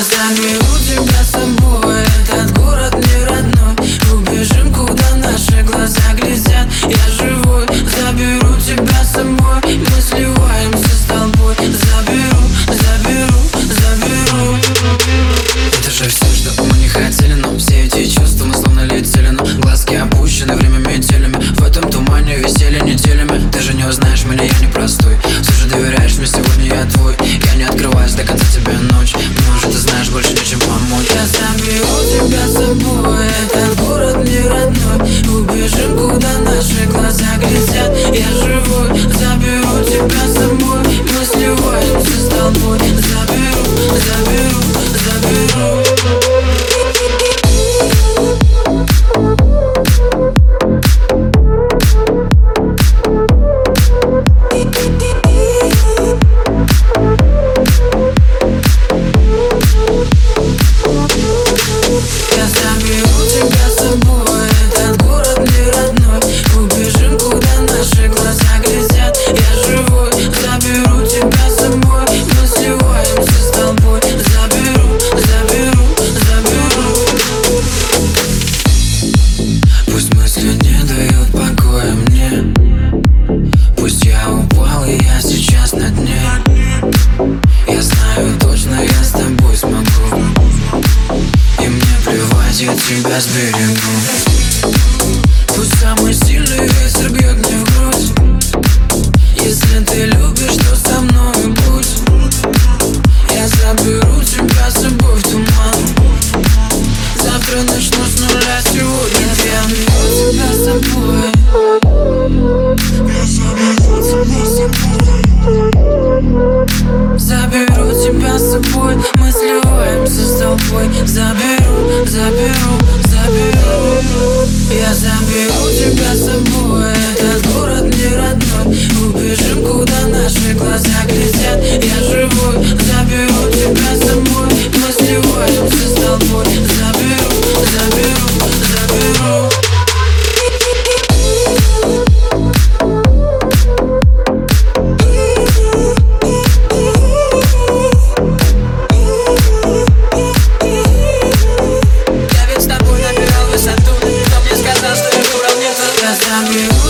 i'm music тебя сберегу Пусть самый сильный ветер бьет мне в грудь. Если ты любишь, то со мной будь. Я заберу тебя с собой в туман. Завтра начну с нуля, сегодня я беру Я заберу тебя с собой. Заберу тебя с собой. Мы сливаемся с толпой Заберу заберу тебя с собой Этот город не родной. Убежим, куда наши глаза глядят. cause I'm you.